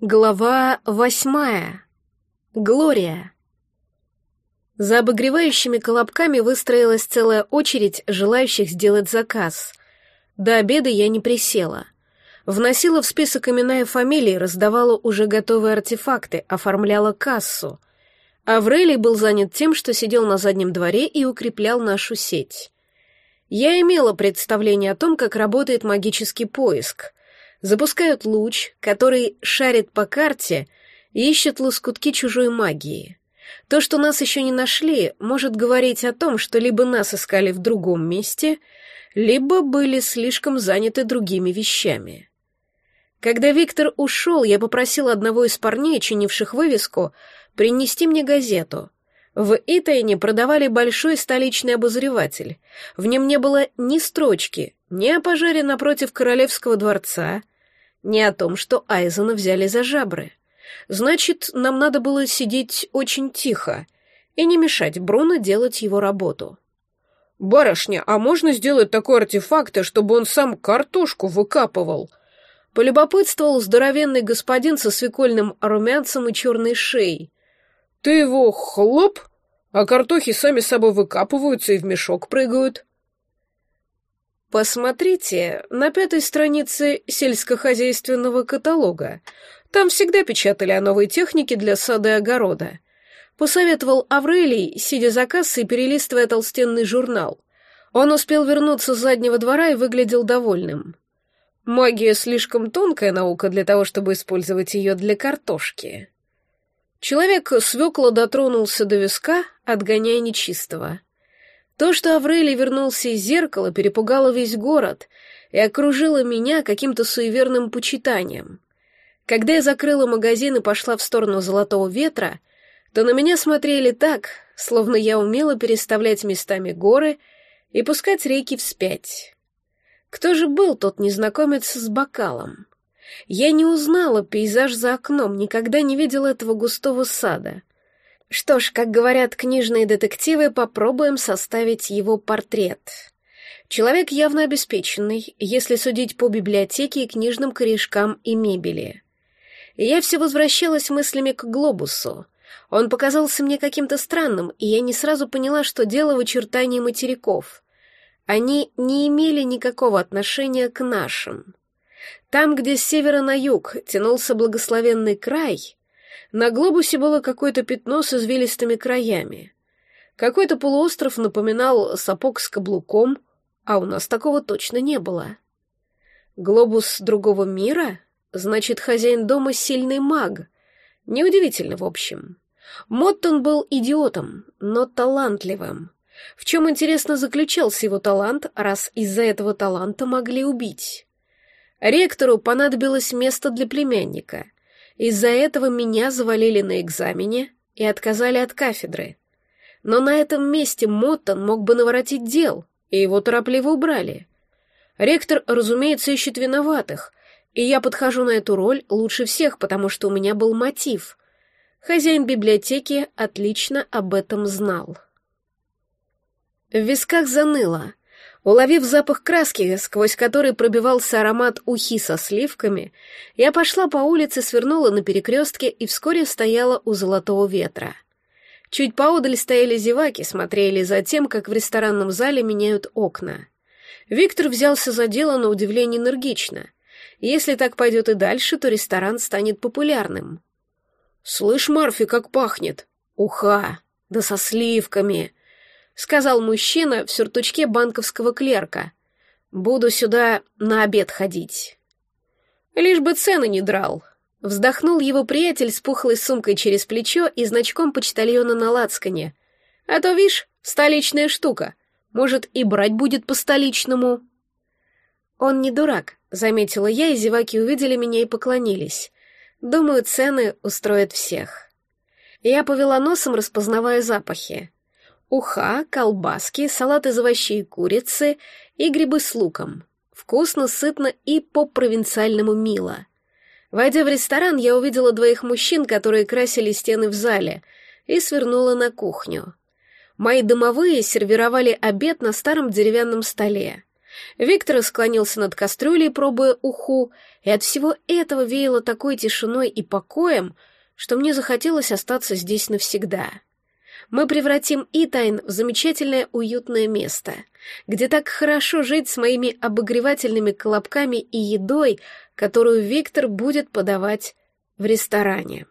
Глава восьмая. Глория. За обогревающими колобками выстроилась целая очередь желающих сделать заказ. До обеда я не присела. Вносила в список имена и фамилии, раздавала уже готовые артефакты, оформляла кассу. Аврелий был занят тем, что сидел на заднем дворе и укреплял нашу сеть. Я имела представление о том, как работает магический поиск — запускают луч, который шарит по карте и ищет лоскутки чужой магии. То, что нас еще не нашли, может говорить о том, что либо нас искали в другом месте, либо были слишком заняты другими вещами. Когда Виктор ушел, я попросила одного из парней, чинивших вывеску, принести мне газету. В Итайне продавали большой столичный обозреватель. В нем не было ни строчки, ни о пожаре напротив Королевского дворца, ни о том, что Айзена взяли за жабры. Значит, нам надо было сидеть очень тихо и не мешать Бруно делать его работу. «Барышня, а можно сделать такой артефакт, чтобы он сам картошку выкапывал?» Полюбопытствовал здоровенный господин со свекольным румянцем и черной шеей. «Ты его хлоп, а картохи сами собой выкапываются и в мешок прыгают». Посмотрите на пятой странице сельскохозяйственного каталога. Там всегда печатали о новой технике для сада и огорода. Посоветовал Аврелий, сидя за кассой, перелистывая толстенный журнал. Он успел вернуться с заднего двора и выглядел довольным. Магия слишком тонкая наука для того, чтобы использовать ее для картошки. Человек свекла дотронулся до виска, отгоняя нечистого. То, что Аврелий вернулся из зеркала, перепугало весь город и окружило меня каким-то суеверным почитанием. Когда я закрыла магазин и пошла в сторону Золотого Ветра, то на меня смотрели так, словно я умела переставлять местами горы и пускать реки вспять. Кто же был тот незнакомец с бокалом? Я не узнала пейзаж за окном, никогда не видела этого густого сада. Что ж, как говорят книжные детективы, попробуем составить его портрет. Человек явно обеспеченный, если судить по библиотеке и книжным корешкам и мебели. я все возвращалась мыслями к глобусу. Он показался мне каким-то странным, и я не сразу поняла, что дело в очертании материков. Они не имели никакого отношения к нашим. Там, где с севера на юг тянулся благословенный край, на глобусе было какое-то пятно с извилистыми краями. Какой-то полуостров напоминал сапог с каблуком, а у нас такого точно не было. Глобус другого мира? Значит, хозяин дома сильный маг. Неудивительно, в общем. Моттон был идиотом, но талантливым. В чем, интересно, заключался его талант, раз из-за этого таланта могли убить? Ректору понадобилось место для племянника — из-за этого меня завалили на экзамене и отказали от кафедры. Но на этом месте Моттон мог бы наворотить дел, и его торопливо убрали. Ректор, разумеется, ищет виноватых, и я подхожу на эту роль лучше всех, потому что у меня был мотив. Хозяин библиотеки отлично об этом знал. В висках заныло. Уловив запах краски, сквозь который пробивался аромат ухи со сливками, я пошла по улице, свернула на перекрестке и вскоре стояла у золотого ветра. Чуть поодаль стояли зеваки, смотрели за тем, как в ресторанном зале меняют окна. Виктор взялся за дело на удивление энергично. Если так пойдет и дальше, то ресторан станет популярным. «Слышь, Марфи, как пахнет!» «Уха! Да со сливками!» Сказал мужчина в сюртучке банковского клерка. Буду сюда на обед ходить. Лишь бы цены не драл. Вздохнул его приятель с пухлой сумкой через плечо и значком почтальона на лацкане. А то, вишь, столичная штука. Может, и брать будет по-столичному. Он не дурак, заметила я, и зеваки увидели меня и поклонились. Думаю, цены устроят всех. Я повела носом, распознавая запахи. Уха, колбаски, салат из овощей и курицы и грибы с луком. Вкусно, сытно и по-провинциальному мило. Войдя в ресторан, я увидела двоих мужчин, которые красили стены в зале, и свернула на кухню. Мои домовые сервировали обед на старом деревянном столе. Виктор склонился над кастрюлей, пробуя уху, и от всего этого веяло такой тишиной и покоем, что мне захотелось остаться здесь навсегда. Мы превратим Итайн в замечательное уютное место, где так хорошо жить с моими обогревательными колобками и едой, которую Виктор будет подавать в ресторане.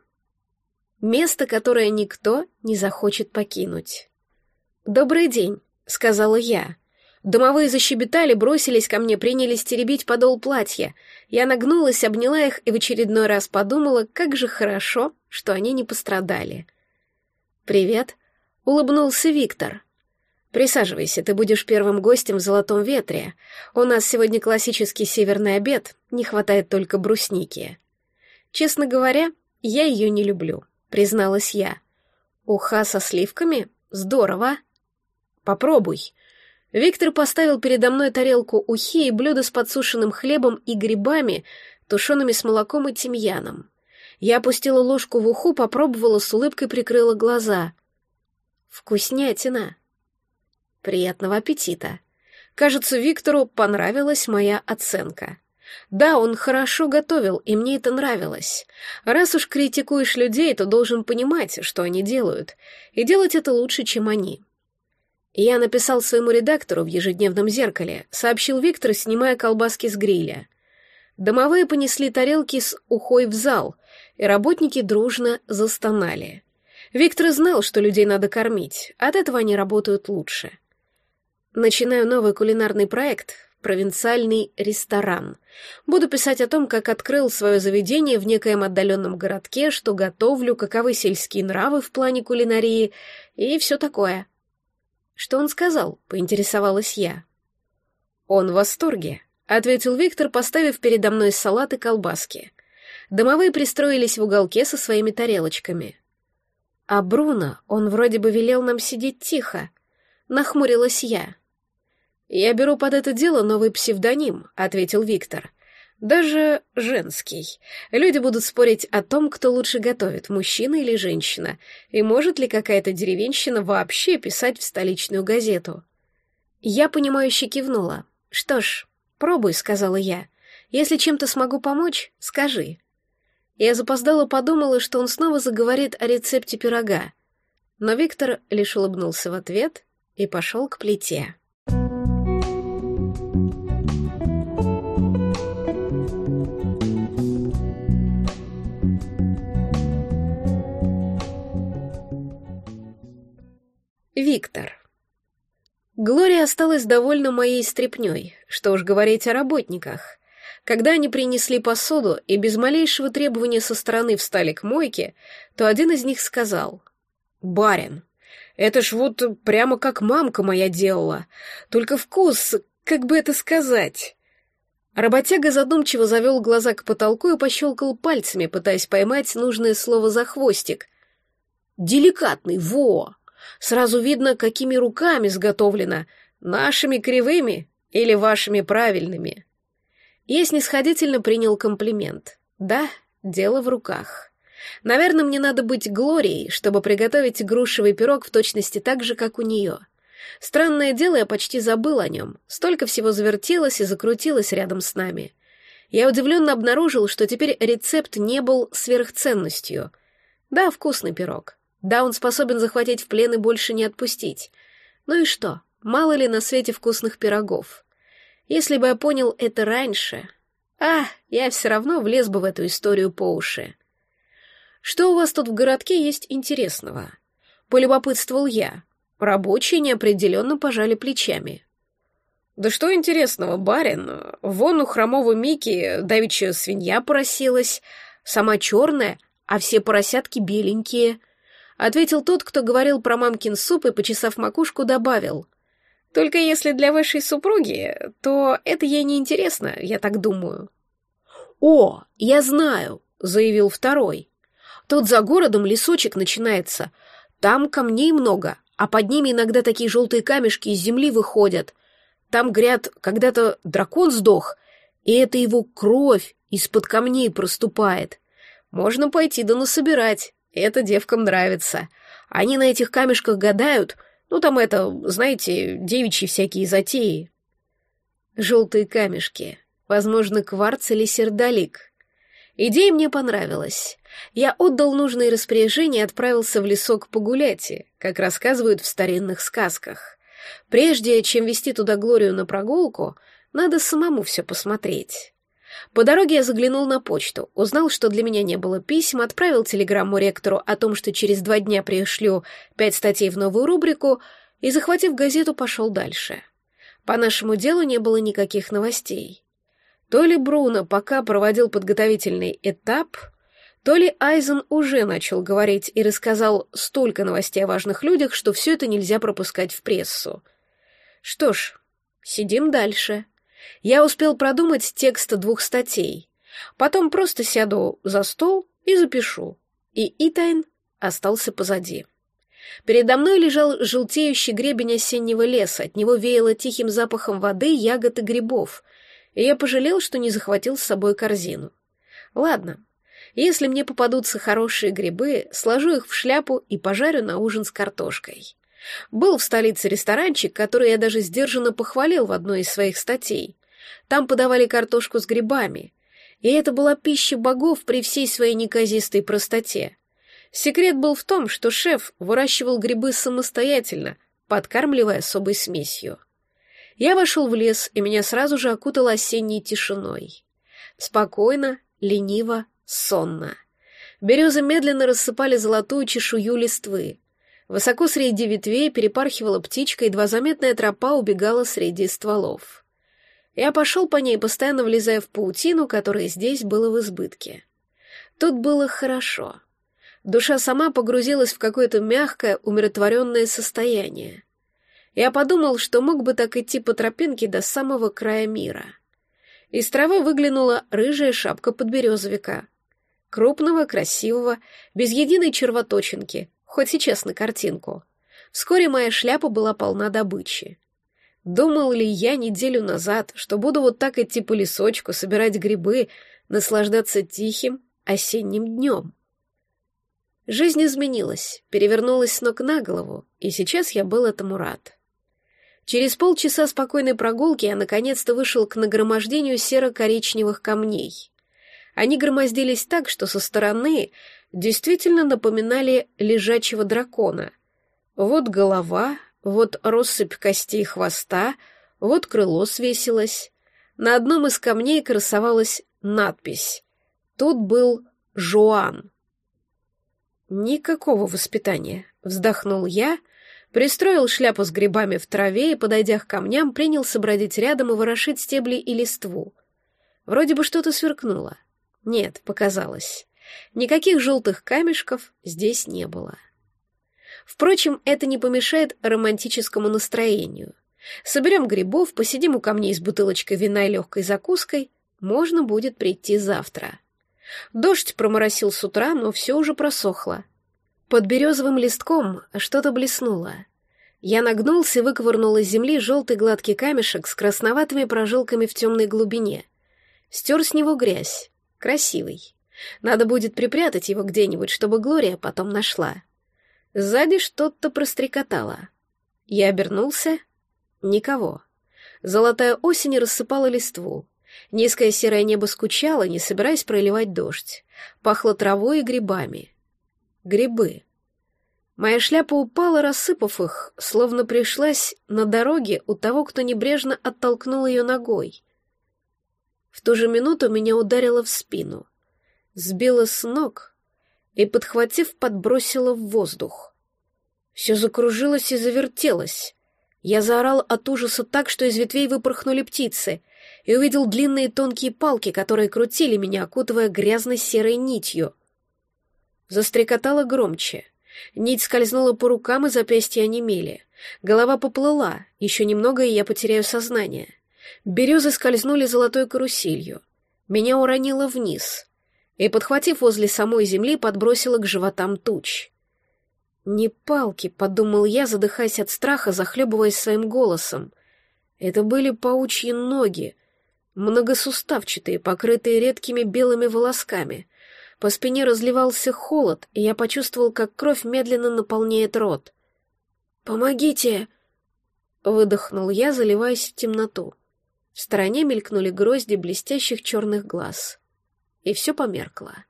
Место, которое никто не захочет покинуть. «Добрый день», — сказала я. Домовые защебетали, бросились ко мне, принялись теребить подол платья. Я нагнулась, обняла их и в очередной раз подумала, как же хорошо, что они не пострадали. «Привет», — улыбнулся Виктор. «Присаживайся, ты будешь первым гостем в «Золотом ветре». У нас сегодня классический северный обед, не хватает только брусники». Честно говоря, я ее не люблю, призналась я. Уха со сливками? Здорово. Попробуй. Виктор поставил передо мной тарелку ухи и блюдо с подсушенным хлебом и грибами, тушеными с молоком и тимьяном. Я опустила ложку в уху, попробовала, с улыбкой прикрыла глаза. Вкуснятина. Приятного аппетита. Кажется, Виктору понравилась моя оценка. Да, он хорошо готовил, и мне это нравилось. Раз уж критикуешь людей, то должен понимать, что они делают, и делать это лучше, чем они. Я написал своему редактору в ежедневном зеркале, сообщил Виктор, снимая колбаски с гриля. Домовые понесли тарелки с ухой в зал, и работники дружно застонали. Виктор знал, что людей надо кормить, от этого они работают лучше. Начинаю новый кулинарный проект, провинциальный ресторан. Буду писать о том, как открыл свое заведение в некоем отдаленном городке, что готовлю, каковы сельские нравы в плане кулинарии и все такое. Что он сказал, поинтересовалась я. Он в восторге, ответил Виктор, поставив передо мной салат и колбаски. Домовые пристроились в уголке со своими тарелочками. А Бруно, он вроде бы велел нам сидеть тихо. Нахмурилась я. «Я беру под это дело новый псевдоним», — ответил Виктор. «Даже женский. Люди будут спорить о том, кто лучше готовит, мужчина или женщина, и может ли какая-то деревенщина вообще писать в столичную газету». Я, понимающе кивнула. «Что ж, пробуй», — сказала я. «Если чем-то смогу помочь, скажи». Я запоздала подумала, что он снова заговорит о рецепте пирога. Но Виктор лишь улыбнулся в ответ и пошел к плите. Виктор. Глория осталась довольна моей стряпнёй, что уж говорить о работниках. Когда они принесли посуду и без малейшего требования со стороны встали к мойке, то один из них сказал «Барин, это ж вот прямо как мамка моя делала, только вкус, как бы это сказать?» Работяга задумчиво завел глаза к потолку и пощелкал пальцами, пытаясь поймать нужное слово за хвостик. «Деликатный, во!» Сразу видно, какими руками сготовлено, нашими кривыми или вашими правильными. Я снисходительно принял комплимент. Да, дело в руках. Наверное, мне надо быть Глорией, чтобы приготовить грушевый пирог в точности так же, как у нее. Странное дело, я почти забыл о нем. Столько всего завертелось и закрутилось рядом с нами. Я удивленно обнаружил, что теперь рецепт не был сверхценностью. Да, вкусный пирог. Да, он способен захватить в плен и больше не отпустить. Ну и что, мало ли на свете вкусных пирогов. Если бы я понял это раньше... А, я все равно влез бы в эту историю по уши. Что у вас тут в городке есть интересного? Полюбопытствовал я. Рабочие неопределенно пожали плечами. Да что интересного, барин? Вон у хромого Мики давеча свинья поросилась, сама черная, а все поросятки беленькие — ответил тот, кто говорил про мамкин суп и, почесав макушку, добавил. «Только если для вашей супруги, то это ей не интересно, я так думаю». «О, я знаю», — заявил второй. «Тут за городом лесочек начинается. Там камней много, а под ними иногда такие желтые камешки из земли выходят. Там, говорят, когда-то дракон сдох, и это его кровь из-под камней проступает. Можно пойти да насобирать, это девкам нравится. Они на этих камешках гадают, ну там это, знаете, девичьи всякие затеи. Желтые камешки, возможно, кварц или сердолик. Идея мне понравилась. Я отдал нужные распоряжения и отправился в лесок погулять, как рассказывают в старинных сказках. Прежде чем вести туда Глорию на прогулку, надо самому все посмотреть. По дороге я заглянул на почту, узнал, что для меня не было писем, отправил телеграмму ректору о том, что через два дня пришлю пять статей в новую рубрику, и, захватив газету, пошел дальше. По нашему делу не было никаких новостей. То ли Бруно пока проводил подготовительный этап, то ли Айзен уже начал говорить и рассказал столько новостей о важных людях, что все это нельзя пропускать в прессу. Что ж, сидим дальше. Я успел продумать текст двух статей. Потом просто сяду за стол и запишу. И Итайн остался позади. Передо мной лежал желтеющий гребень осеннего леса, от него веяло тихим запахом воды, ягод и грибов, и я пожалел, что не захватил с собой корзину. Ладно, если мне попадутся хорошие грибы, сложу их в шляпу и пожарю на ужин с картошкой. Был в столице ресторанчик, который я даже сдержанно похвалил в одной из своих статей. Там подавали картошку с грибами, и это была пища богов при всей своей неказистой простоте. Секрет был в том, что шеф выращивал грибы самостоятельно, подкармливая особой смесью. Я вошел в лес, и меня сразу же окутало осенней тишиной. Спокойно, лениво, сонно. Березы медленно рассыпали золотую чешую листвы. Высоко среди ветвей перепархивала птичка, едва заметная тропа убегала среди стволов. Я пошел по ней, постоянно влезая в паутину, которая здесь была в избытке. Тут было хорошо. Душа сама погрузилась в какое-то мягкое, умиротворенное состояние. Я подумал, что мог бы так идти по тропинке до самого края мира. Из травы выглянула рыжая шапка подберезовика. Крупного, красивого, без единой червоточинки, хоть сейчас на картинку. Вскоре моя шляпа была полна добычи. Думал ли я неделю назад, что буду вот так идти по лесочку, собирать грибы, наслаждаться тихим осенним днем? Жизнь изменилась, перевернулась с ног на голову, и сейчас я был этому рад. Через полчаса спокойной прогулки я наконец-то вышел к нагромождению серо-коричневых камней. Они громоздились так, что со стороны действительно напоминали лежачего дракона. Вот голова, вот россыпь костей хвоста, вот крыло свесилось. На одном из камней красовалась надпись. Тут был Жуан. «Никакого воспитания», — вздохнул я, пристроил шляпу с грибами в траве и, подойдя к камням, принялся бродить рядом и ворошить стебли и листву. Вроде бы что-то сверкнуло. Нет, показалось. Никаких желтых камешков здесь не было. Впрочем, это не помешает романтическому настроению. Соберем грибов, посидим у камней с бутылочкой вина и легкой закуской, можно будет прийти завтра. Дождь проморосил с утра, но все уже просохло. Под березовым листком что-то блеснуло. Я нагнулся и выковырнул из земли желтый гладкий камешек с красноватыми прожилками в темной глубине. Стер с него грязь. Красивый. Надо будет припрятать его где-нибудь, чтобы Глория потом нашла. Сзади что-то прострекотало. Я обернулся. Никого. Золотая осень рассыпала листву. Низкое серое небо скучало, не собираясь проливать дождь. Пахло травой и грибами. Грибы. Моя шляпа упала, рассыпав их, словно пришлась на дороге у того, кто небрежно оттолкнул ее ногой. В ту же минуту меня ударило в спину, сбило с ног и, подхватив, подбросило в воздух. Все закружилось и завертелось. Я заорал от ужаса так, что из ветвей выпорхнули птицы — и увидел длинные тонкие палки, которые крутили меня, окутывая грязной серой нитью. Застрекотало громче. Нить скользнула по рукам, и запястья онемели. Голова поплыла, еще немного, и я потеряю сознание. Березы скользнули золотой каруселью. Меня уронило вниз, и, подхватив возле самой земли, подбросило к животам туч. «Не палки», — подумал я, задыхаясь от страха, захлебываясь своим голосом. Это были паучьи ноги, многосуставчатые, покрытые редкими белыми волосками. По спине разливался холод, и я почувствовал, как кровь медленно наполняет рот. «Помогите!» — выдохнул я, заливаясь в темноту. В стороне мелькнули грозди блестящих черных глаз. И все померкло.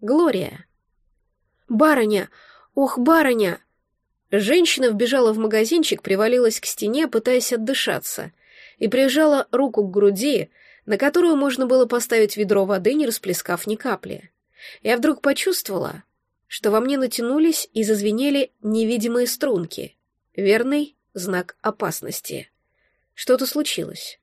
Глория. «Барыня! Ох, барыня!» Женщина вбежала в магазинчик, привалилась к стене, пытаясь отдышаться, и прижала руку к груди, на которую можно было поставить ведро воды, не расплескав ни капли. Я вдруг почувствовала, что во мне натянулись и зазвенели невидимые струнки. Верный знак опасности. Что-то случилось.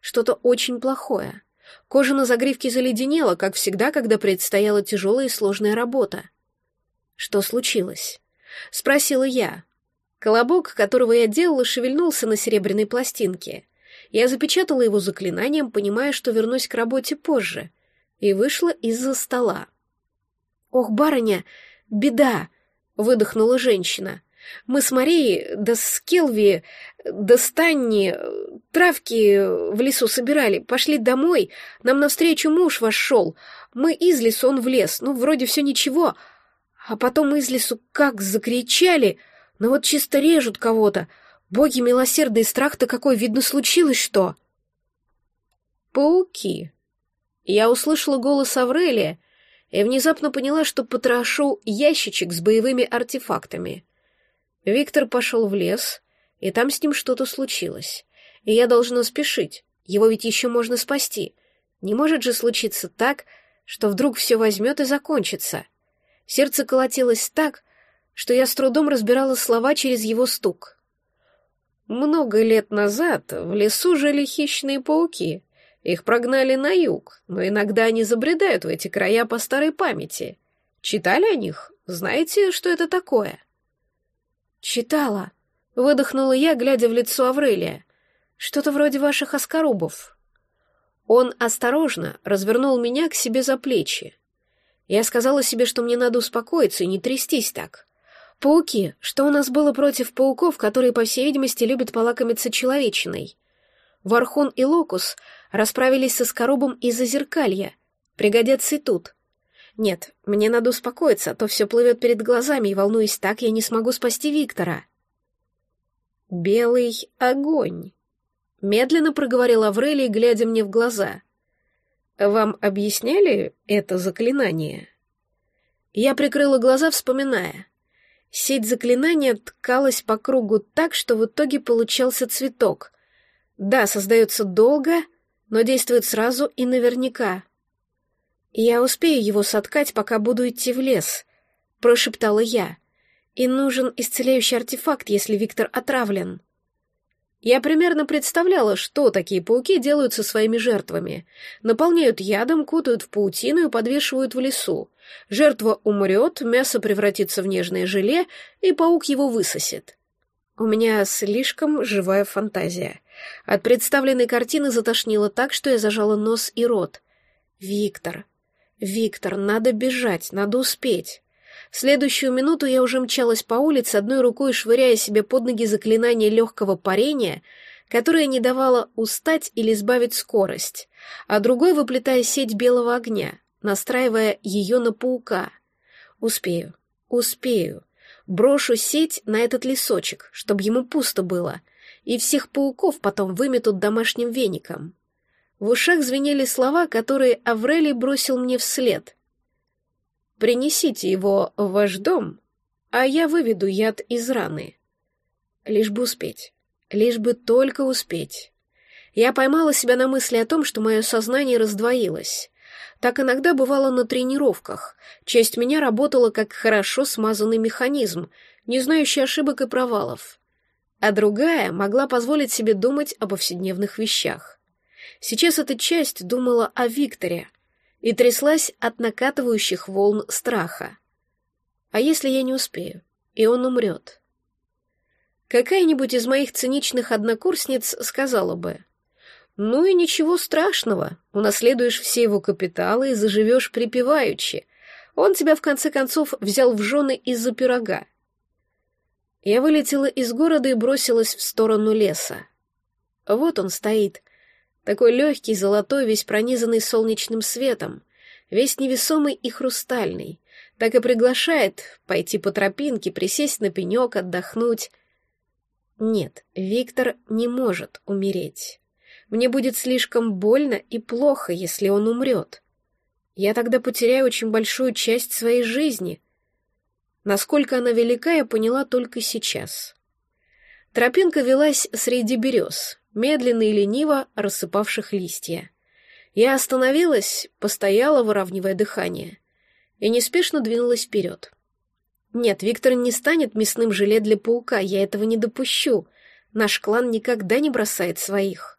Что-то очень плохое. Кожа на загривке заледенела, как всегда, когда предстояла тяжелая и сложная работа. «Что случилось?» — спросила я. Колобок, которого я делала, шевельнулся на серебряной пластинке. Я запечатала его заклинанием, понимая, что вернусь к работе позже, и вышла из-за стола. «Ох, барыня, беда!» — выдохнула женщина. Мы с Марией, да с Келви, да с Танни травки в лесу собирали, пошли домой, нам навстречу муж ваш шел. Мы из лесу, он в лес, ну, вроде все ничего. А потом из лесу как закричали, ну вот чисто режут кого-то. Боги милосердный страх-то какой, видно, случилось что. Пауки. Я услышала голос Аврелия и внезапно поняла, что потрошу ящичек с боевыми артефактами — Виктор пошел в лес, и там с ним что-то случилось. И я должна спешить, его ведь еще можно спасти. Не может же случиться так, что вдруг все возьмет и закончится. Сердце колотилось так, что я с трудом разбирала слова через его стук. Много лет назад в лесу жили хищные пауки. Их прогнали на юг, но иногда они забредают в эти края по старой памяти. Читали о них? Знаете, что это такое? — «Читала», — выдохнула я, глядя в лицо Аврелия. «Что-то вроде ваших оскорубов». Он осторожно развернул меня к себе за плечи. Я сказала себе, что мне надо успокоиться и не трястись так. Пауки, что у нас было против пауков, которые, по всей видимости, любят полакомиться человечиной? Вархун и Локус расправились со Скорубом из-за зеркалья. Пригодятся и тут. Нет, мне надо успокоиться, а то все плывет перед глазами, и, волнуюсь так, я не смогу спасти Виктора. «Белый огонь», — медленно проговорил Аврелий, глядя мне в глаза. «Вам объясняли это заклинание?» Я прикрыла глаза, вспоминая. Сеть заклинания ткалась по кругу так, что в итоге получался цветок. Да, создается долго, но действует сразу и наверняка. «Я успею его соткать, пока буду идти в лес», — прошептала я. «И нужен исцеляющий артефакт, если Виктор отравлен». Я примерно представляла, что такие пауки делают со своими жертвами. Наполняют ядом, кутают в паутину и подвешивают в лесу. Жертва умрет, мясо превратится в нежное желе, и паук его высосет. У меня слишком живая фантазия. От представленной картины затошнило так, что я зажала нос и рот. Виктор, «Виктор, надо бежать, надо успеть». В следующую минуту я уже мчалась по улице, одной рукой швыряя себе под ноги заклинание легкого парения, которое не давало устать или сбавить скорость, а другой выплетая сеть белого огня, настраивая ее на паука. «Успею, успею. Брошу сеть на этот лесочек, чтобы ему пусто было, и всех пауков потом выметут домашним веником». В ушах звенели слова, которые Аврелий бросил мне вслед. «Принесите его в ваш дом, а я выведу яд из раны». Лишь бы успеть, лишь бы только успеть. Я поймала себя на мысли о том, что мое сознание раздвоилось. Так иногда бывало на тренировках. Часть меня работала как хорошо смазанный механизм, не знающий ошибок и провалов. А другая могла позволить себе думать о повседневных вещах. Сейчас эта часть думала о Викторе и тряслась от накатывающих волн страха. А если я не успею, и он умрет? Какая-нибудь из моих циничных однокурсниц сказала бы, «Ну и ничего страшного, унаследуешь все его капиталы и заживешь припеваючи. Он тебя, в конце концов, взял в жены из-за пирога». Я вылетела из города и бросилась в сторону леса. Вот он стоит, такой легкий, золотой, весь пронизанный солнечным светом, весь невесомый и хрустальный, так и приглашает пойти по тропинке, присесть на пенек, отдохнуть. Нет, Виктор не может умереть. Мне будет слишком больно и плохо, если он умрет. Я тогда потеряю очень большую часть своей жизни. Насколько она велика, я поняла только сейчас. Тропинка велась среди берез, медленно и лениво рассыпавших листья. Я остановилась, постояла, выравнивая дыхание, и неспешно двинулась вперед. Нет, Виктор не станет мясным желе для паука, я этого не допущу. Наш клан никогда не бросает своих.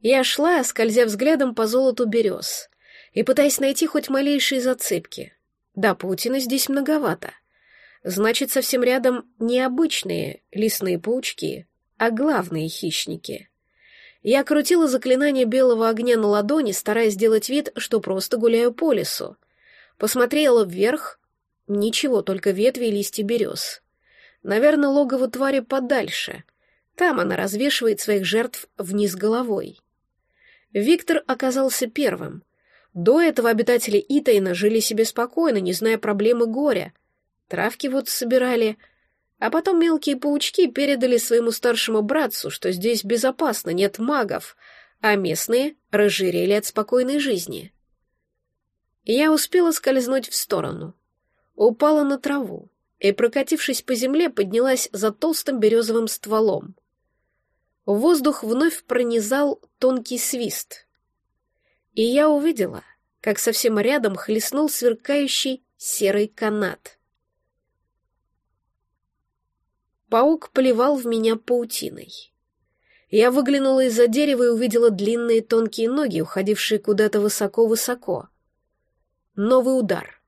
Я шла, скользя взглядом по золоту берез, и пытаясь найти хоть малейшие зацепки. Да, паутины здесь многовато. Значит, совсем рядом не обычные лесные паучки, а главные хищники. Я крутила заклинание белого огня на ладони, стараясь сделать вид, что просто гуляю по лесу. Посмотрела вверх. Ничего, только ветви и листья берез. Наверное, логово твари подальше. Там она развешивает своих жертв вниз головой. Виктор оказался первым. До этого обитатели Итайна жили себе спокойно, не зная проблемы горя. Травки вот собирали, а потом мелкие паучки передали своему старшему братцу, что здесь безопасно, нет магов, а местные разжирели от спокойной жизни. Я успела скользнуть в сторону. Упала на траву и, прокатившись по земле, поднялась за толстым березовым стволом. Воздух вновь пронизал тонкий свист. И я увидела, как совсем рядом хлестнул сверкающий серый канат. Паук поливал в меня паутиной. Я выглянула из-за дерева и увидела длинные тонкие ноги, уходившие куда-то высоко-высоко. Новый удар.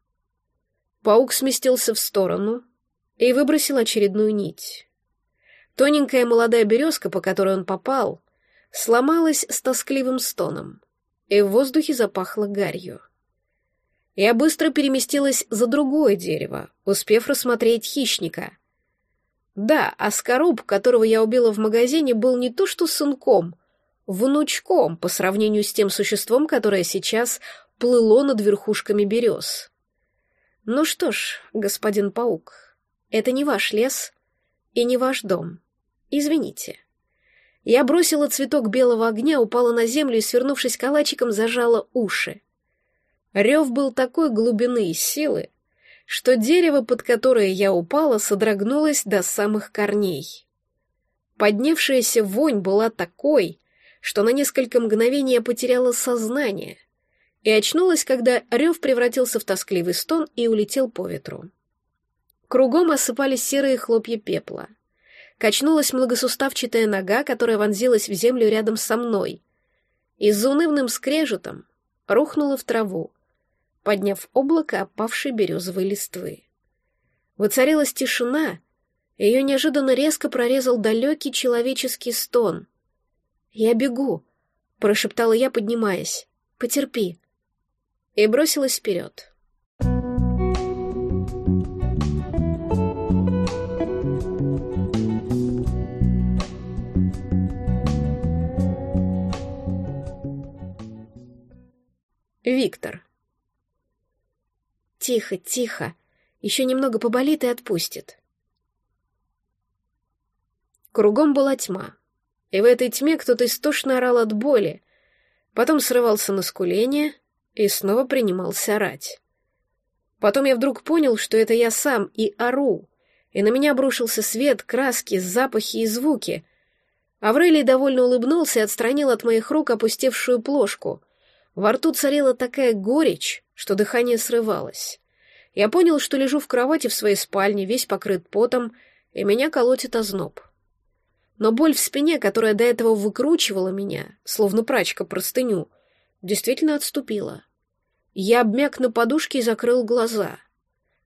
Паук сместился в сторону и выбросил очередную нить. Тоненькая молодая березка, по которой он попал, сломалась с тоскливым стоном, и в воздухе запахло гарью. Я быстро переместилась за другое дерево, успев рассмотреть хищника — да, а Скоруб, которого я убила в магазине, был не то что сынком, внучком по сравнению с тем существом, которое сейчас плыло над верхушками берез. Ну что ж, господин паук, это не ваш лес и не ваш дом. Извините. Я бросила цветок белого огня, упала на землю и, свернувшись калачиком, зажала уши. Рев был такой глубины и силы, что дерево, под которое я упала, содрогнулось до самых корней. Поднявшаяся вонь была такой, что на несколько мгновений я потеряла сознание и очнулась, когда рев превратился в тоскливый стон и улетел по ветру. Кругом осыпались серые хлопья пепла. Качнулась многосуставчатая нога, которая вонзилась в землю рядом со мной, и с заунывным скрежетом рухнула в траву, подняв облако опавшей березовой листвы. Воцарилась тишина, ее неожиданно резко прорезал далекий человеческий стон. «Я бегу», — прошептала я, поднимаясь. «Потерпи». И бросилась вперед. Виктор. Тихо, тихо. Еще немного поболит и отпустит. Кругом была тьма. И в этой тьме кто-то истошно орал от боли, потом срывался на скуление и снова принимался орать. Потом я вдруг понял, что это я сам и ору, и на меня обрушился свет, краски, запахи и звуки. Аврелий довольно улыбнулся и отстранил от моих рук опустевшую плошку. Во рту царила такая горечь, что дыхание срывалось. Я понял, что лежу в кровати в своей спальне, весь покрыт потом, и меня колотит озноб. Но боль в спине, которая до этого выкручивала меня, словно прачка простыню, действительно отступила. Я обмяк на подушке и закрыл глаза.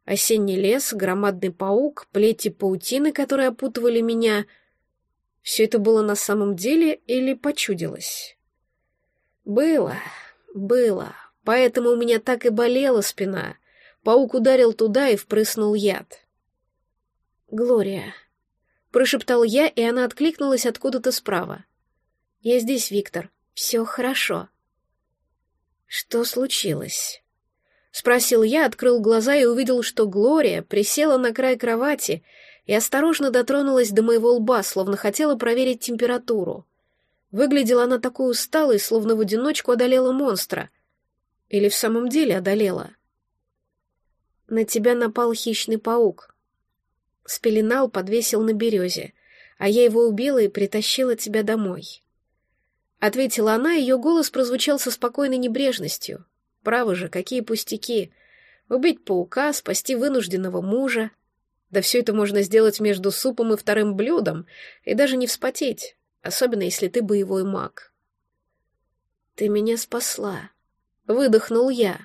Осенний лес, громадный паук, плети паутины, которые опутывали меня — все это было на самом деле или почудилось? Было, было, Поэтому у меня так и болела спина. Паук ударил туда и впрыснул яд. «Глория», — прошептал я, и она откликнулась откуда-то справа. «Я здесь, Виктор. Все хорошо». «Что случилось?» Спросил я, открыл глаза и увидел, что Глория присела на край кровати и осторожно дотронулась до моего лба, словно хотела проверить температуру. Выглядела она такой усталой, словно в одиночку одолела монстра. Или в самом деле одолела? На тебя напал хищный паук. Спеленал, подвесил на березе, а я его убила и притащила тебя домой. Ответила она, ее голос прозвучал со спокойной небрежностью. Право же, какие пустяки. Убить паука, спасти вынужденного мужа. Да все это можно сделать между супом и вторым блюдом, и даже не вспотеть, особенно если ты боевой маг. «Ты меня спасла», — выдохнул я.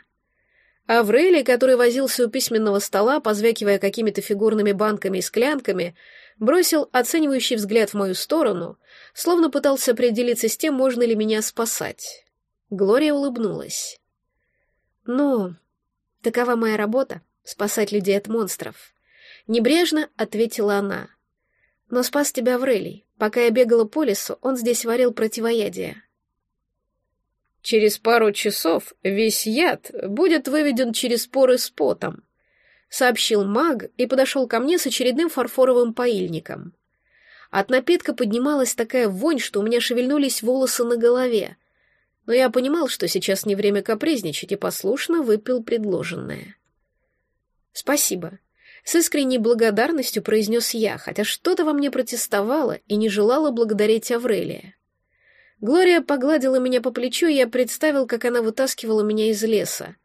Аврелий, который возился у письменного стола, позвякивая какими-то фигурными банками и склянками, бросил оценивающий взгляд в мою сторону, словно пытался определиться с тем, можно ли меня спасать. Глория улыбнулась. «Ну, такова моя работа — спасать людей от монстров». Небрежно ответила она. «Но спас тебя Врелий. Пока я бегала по лесу, он здесь варил противоядие». «Через пару часов весь яд будет выведен через поры с потом», — сообщил маг и подошел ко мне с очередным фарфоровым поильником. От напитка поднималась такая вонь, что у меня шевельнулись волосы на голове, но я понимал, что сейчас не время капризничать, и послушно выпил предложенное. «Спасибо», — с искренней благодарностью произнес я, хотя что-то во мне протестовало и не желало благодарить Аврелия. Глория погладила меня по плечу, и я представил, как она вытаскивала меня из леса,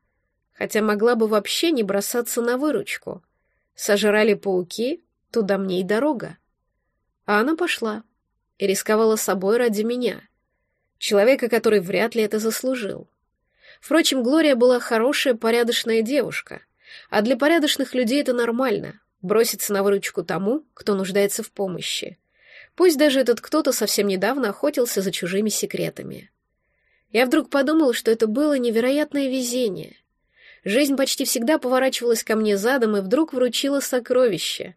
хотя могла бы вообще не бросаться на выручку. Сожрали пауки, туда мне и дорога. А она пошла и рисковала собой ради меня — Человека, который вряд ли это заслужил. Впрочем, Глория была хорошая, порядочная девушка. А для порядочных людей это нормально — броситься на выручку тому, кто нуждается в помощи. Пусть даже этот кто-то совсем недавно охотился за чужими секретами. Я вдруг подумал, что это было невероятное везение. Жизнь почти всегда поворачивалась ко мне задом и вдруг вручила сокровище.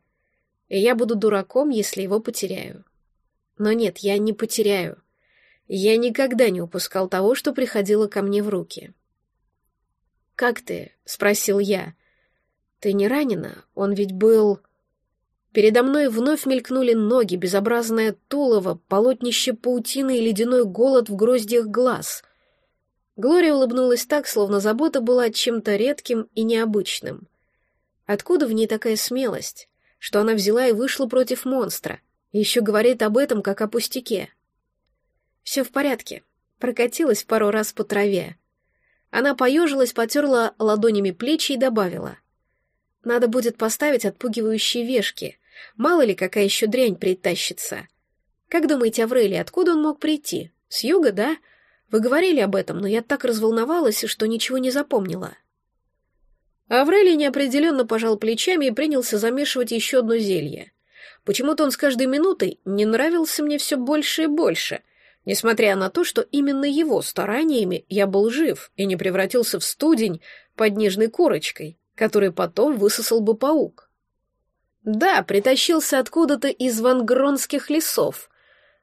И я буду дураком, если его потеряю. Но нет, я не потеряю. Я никогда не упускал того, что приходило ко мне в руки. «Как ты?» — спросил я. «Ты не ранена? Он ведь был...» Передо мной вновь мелькнули ноги, безобразное тулово, полотнище паутины и ледяной голод в гроздьях глаз. Глория улыбнулась так, словно забота была чем-то редким и необычным. Откуда в ней такая смелость, что она взяла и вышла против монстра, и еще говорит об этом, как о пустяке? Все в порядке. Прокатилась пару раз по траве. Она поежилась, потерла ладонями плечи и добавила. Надо будет поставить отпугивающие вешки. Мало ли, какая еще дрянь притащится. Как думаете, Аврели, откуда он мог прийти? С юга, да? Вы говорили об этом, но я так разволновалась, что ничего не запомнила. Аврелий неопределенно пожал плечами и принялся замешивать еще одно зелье. Почему-то он с каждой минутой не нравился мне все больше и больше, несмотря на то, что именно его стараниями я был жив и не превратился в студень под нежной корочкой, который потом высосал бы паук. Да, притащился откуда-то из вангронских лесов.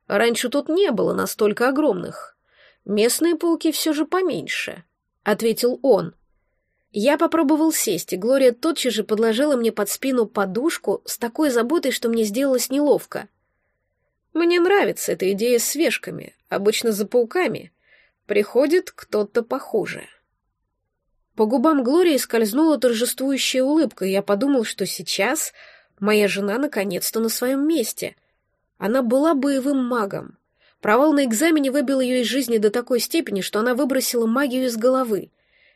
Раньше тут не было настолько огромных. Местные пауки все же поменьше, — ответил он. Я попробовал сесть, и Глория тотчас же подложила мне под спину подушку с такой заботой, что мне сделалось неловко — мне нравится эта идея с вешками. Обычно за пауками приходит кто-то похуже. По губам Глории скользнула торжествующая улыбка, и я подумал, что сейчас моя жена наконец-то на своем месте. Она была боевым магом. Провал на экзамене выбил ее из жизни до такой степени, что она выбросила магию из головы.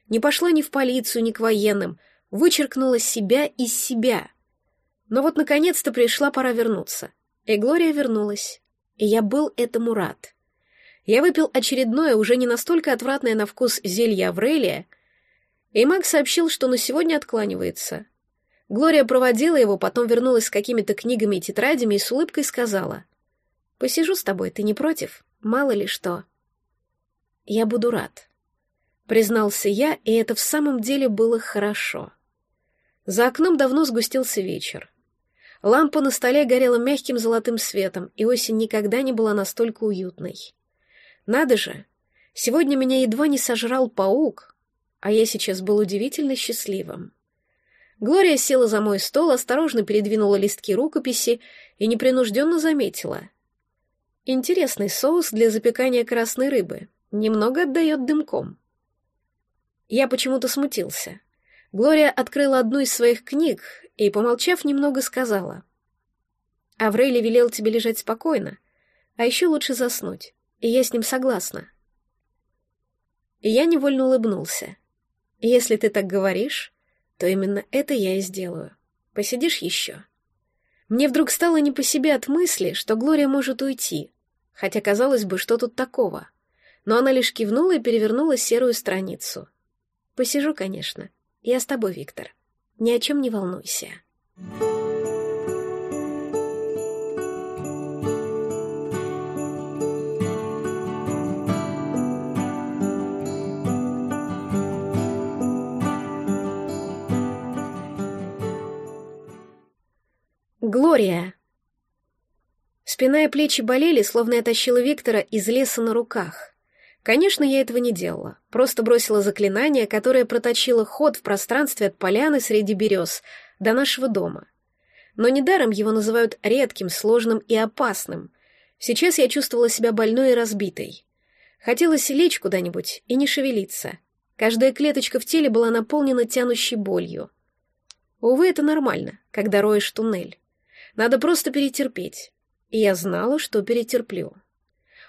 Не пошла ни в полицию, ни к военным, вычеркнула себя из себя. Но вот наконец-то пришла пора вернуться. И Глория вернулась, и я был этому рад. Я выпил очередное, уже не настолько отвратное на вкус зелье Аврелия, и маг сообщил, что на сегодня откланивается. Глория проводила его, потом вернулась с какими-то книгами и тетрадями и с улыбкой сказала, «Посижу с тобой, ты не против? Мало ли что». «Я буду рад», — признался я, и это в самом деле было хорошо. За окном давно сгустился вечер. Лампа на столе горела мягким золотым светом, и осень никогда не была настолько уютной. Надо же, сегодня меня едва не сожрал паук, а я сейчас был удивительно счастливым. Глория села за мой стол, осторожно передвинула листки рукописи и непринужденно заметила. Интересный соус для запекания красной рыбы. Немного отдает дымком. Я почему-то смутился. Глория открыла одну из своих книг и, помолчав, немного сказала. «Аврелий велел тебе лежать спокойно, а еще лучше заснуть, и я с ним согласна». И я невольно улыбнулся. «Если ты так говоришь, то именно это я и сделаю. Посидишь еще?» Мне вдруг стало не по себе от мысли, что Глория может уйти, хотя, казалось бы, что тут такого. Но она лишь кивнула и перевернула серую страницу. «Посижу, конечно. Я с тобой, Виктор. Ни о чем не волнуйся». Глория. Спина и плечи болели, словно я тащила Виктора из леса на руках. Конечно, я этого не делала. Просто бросила заклинание, которое проточило ход в пространстве от поляны среди берез до нашего дома. Но недаром его называют редким, сложным и опасным. Сейчас я чувствовала себя больной и разбитой. Хотелось лечь куда-нибудь и не шевелиться. Каждая клеточка в теле была наполнена тянущей болью. Увы, это нормально, когда роешь туннель. Надо просто перетерпеть. И я знала, что перетерплю.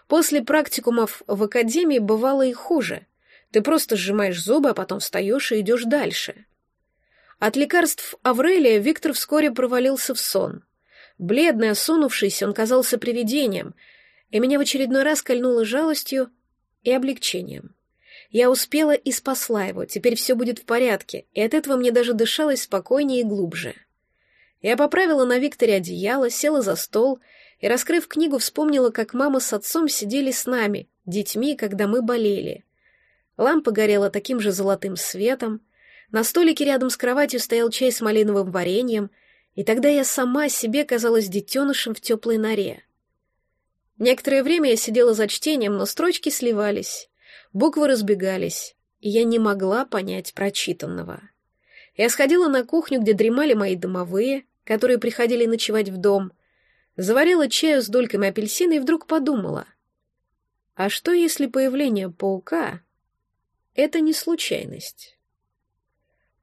После практикумов в академии бывало и хуже. Ты просто сжимаешь зубы, а потом встаешь и идешь дальше. От лекарств Аврелия Виктор вскоре провалился в сон. Бледный, осунувшийся, он казался привидением, и меня в очередной раз кольнуло жалостью и облегчением. Я успела и спасла его, теперь все будет в порядке, и от этого мне даже дышалось спокойнее и глубже. Я поправила на Викторе одеяло, села за стол и, раскрыв книгу, вспомнила, как мама с отцом сидели с нами, детьми, когда мы болели. Лампа горела таким же золотым светом, на столике рядом с кроватью стоял чай с малиновым вареньем, и тогда я сама себе казалась детенышем в теплой норе. Некоторое время я сидела за чтением, но строчки сливались, буквы разбегались, и я не могла понять прочитанного. Я сходила на кухню, где дремали мои домовые, которые приходили ночевать в дом, заварила чаю с дольками апельсина и вдруг подумала, а что если появление паука — это не случайность?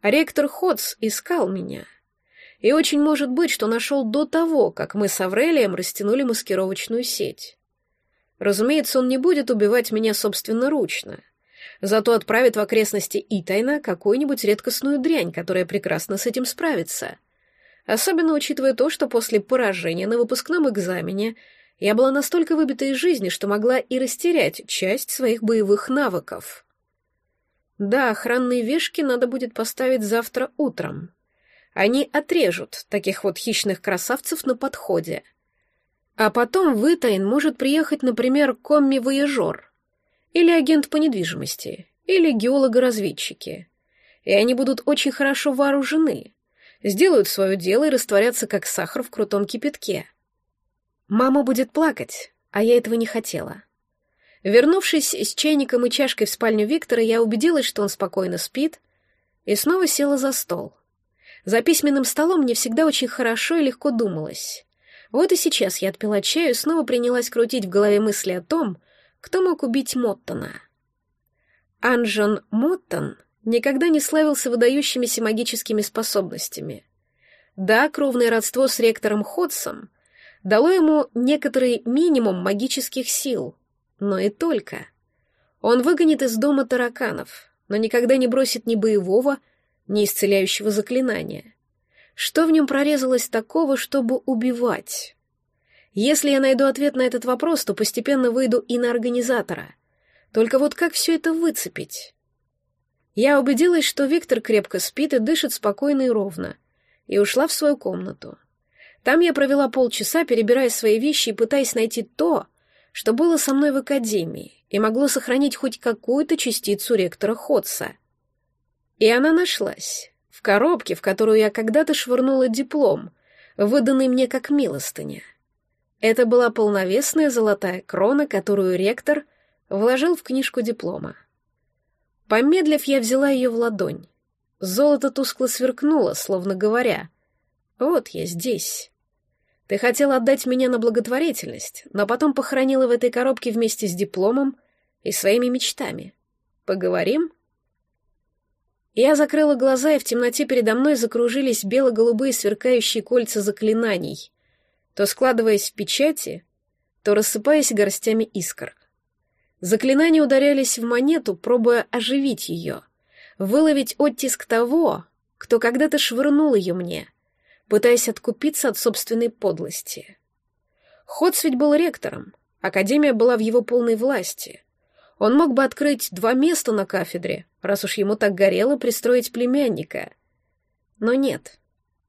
Ректор Ходс искал меня, и очень может быть, что нашел до того, как мы с Аврелием растянули маскировочную сеть. Разумеется, он не будет убивать меня собственноручно, зато отправит в окрестности Итайна какую-нибудь редкостную дрянь, которая прекрасно с этим справится — Особенно учитывая то, что после поражения на выпускном экзамене я была настолько выбита из жизни, что могла и растерять часть своих боевых навыков. Да, охранные вешки надо будет поставить завтра утром. Они отрежут таких вот хищных красавцев на подходе. А потом в Итайн может приехать, например, комми-вояжер, или агент по недвижимости, или геологоразведчики. И они будут очень хорошо вооружены, сделают свое дело и растворятся, как сахар в крутом кипятке. Мама будет плакать, а я этого не хотела. Вернувшись с чайником и чашкой в спальню Виктора, я убедилась, что он спокойно спит, и снова села за стол. За письменным столом мне всегда очень хорошо и легко думалось. Вот и сейчас я отпила чаю и снова принялась крутить в голове мысли о том, кто мог убить Моттона. Анжон Моттон — никогда не славился выдающимися магическими способностями. Да, кровное родство с ректором Ходсом дало ему некоторый минимум магических сил, но и только. Он выгонит из дома тараканов, но никогда не бросит ни боевого, ни исцеляющего заклинания. Что в нем прорезалось такого, чтобы убивать? Если я найду ответ на этот вопрос, то постепенно выйду и на организатора. Только вот как все это выцепить? Я убедилась, что Виктор крепко спит и дышит спокойно и ровно, и ушла в свою комнату. Там я провела полчаса, перебирая свои вещи и пытаясь найти то, что было со мной в академии и могло сохранить хоть какую-то частицу ректора Ходса. И она нашлась. В коробке, в которую я когда-то швырнула диплом, выданный мне как милостыня. Это была полновесная золотая крона, которую ректор вложил в книжку диплома. Помедлив, я взяла ее в ладонь. Золото тускло сверкнуло, словно говоря, «Вот я здесь». Ты хотела отдать меня на благотворительность, но потом похоронила в этой коробке вместе с дипломом и своими мечтами. Поговорим?» Я закрыла глаза, и в темноте передо мной закружились бело-голубые сверкающие кольца заклинаний, то складываясь в печати, то рассыпаясь горстями искр. Заклинания ударялись в монету, пробуя оживить ее, выловить оттиск того, кто когда-то швырнул ее мне, пытаясь откупиться от собственной подлости. Ходс ведь был ректором, академия была в его полной власти. Он мог бы открыть два места на кафедре, раз уж ему так горело пристроить племянника. Но нет,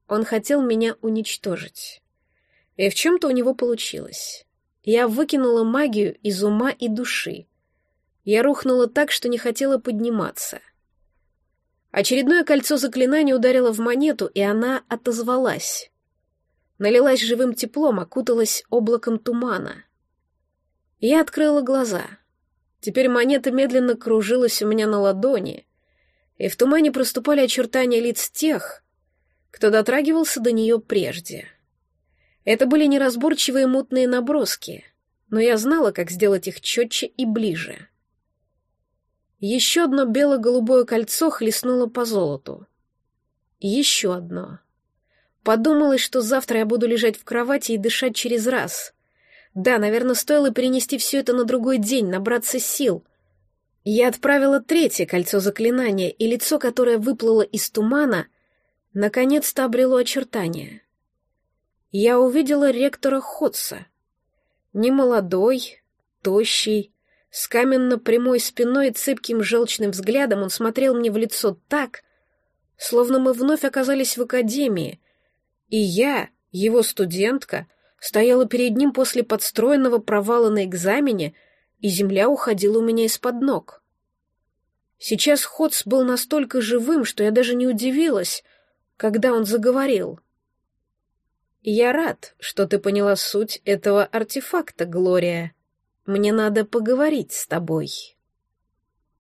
он хотел меня уничтожить. И в чем-то у него получилось. Я выкинула магию из ума и души. Я рухнула так, что не хотела подниматься. Очередное кольцо заклинания ударило в монету, и она отозвалась. Налилась живым теплом, окуталась облаком тумана. Я открыла глаза. Теперь монета медленно кружилась у меня на ладони, и в тумане проступали очертания лиц тех, кто дотрагивался до нее прежде. Это были неразборчивые мутные наброски, но я знала, как сделать их четче и ближе. Еще одно бело-голубое кольцо хлестнуло по золоту. Еще одно. Подумалось, что завтра я буду лежать в кровати и дышать через раз. Да, наверное, стоило перенести все это на другой день, набраться сил. Я отправила третье кольцо заклинания, и лицо, которое выплыло из тумана, наконец-то обрело очертания я увидела ректора Ходса. Немолодой, тощий, с каменно-прямой спиной и цепким желчным взглядом он смотрел мне в лицо так, словно мы вновь оказались в академии, и я, его студентка, стояла перед ним после подстроенного провала на экзамене, и земля уходила у меня из-под ног. Сейчас Ходс был настолько живым, что я даже не удивилась, когда он заговорил — «Я рад, что ты поняла суть этого артефакта, Глория. Мне надо поговорить с тобой».